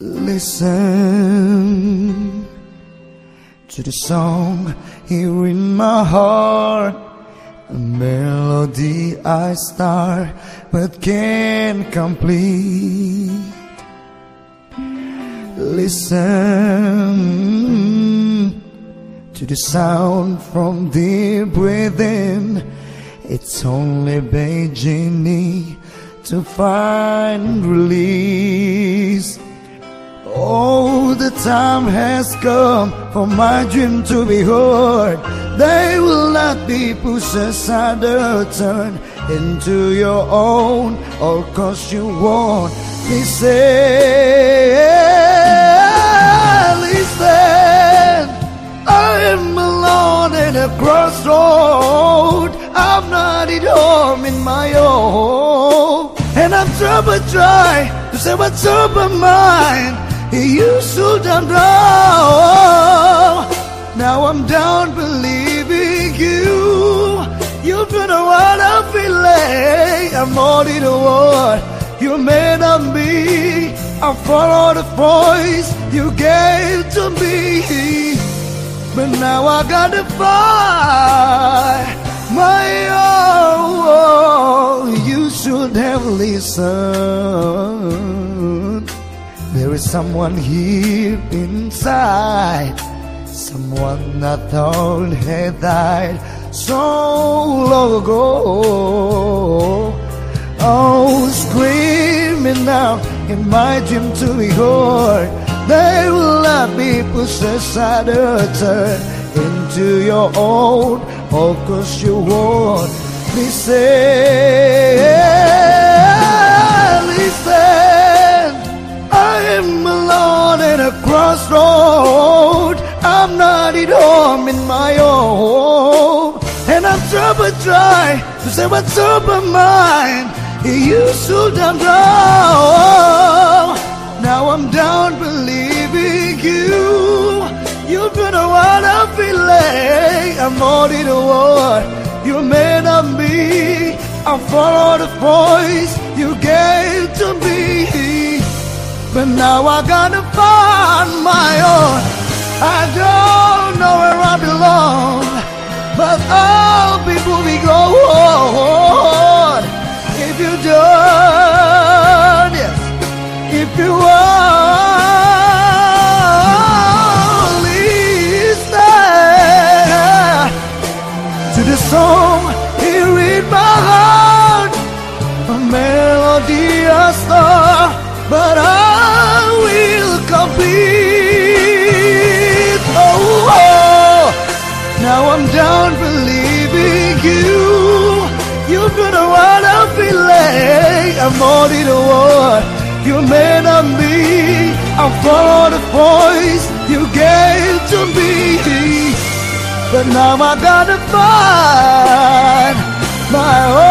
Listen to the song here in my heart, a melody I start but can't complete. Listen to the sound from deep within. It's only begging me to find release. Oh, the time has come for my dream to be heard. They will not be pushed aside or turned into your own, or cause you won't listen. Listen, I am alone in a crossroad. I'm not at home in my own, and I'm troubled try to say what's up my mind. You shouldn't know. Now I'm down believing you. You've been a what I'm. I'm all in the world. You made of me. I follow the voice you gave to me. But now I gotta find my is someone here inside, someone I thought had died so long ago. Oh, screaming out in my dream to be heard. They will not be aside or turned into your own, oh, cause you won't be listen. I'm not at home in my own. And I'm troubled try to say what's up my mind. You should have known. Now I'm down believing you. You've been a what I'm feeling. I'm all in the world. You made of me. I follow the voice you gave to me. But now I gotta find my own. I don't know where I belong, but I'll be moving on. If you don't, yes, if you only listen to the song here in my heart, a melody, a star, now I'm done believing you. You've been a what I'm feeling. I'm more in the world. You made of me. I'm follow the voice you gave to me. But now I gotta find my own.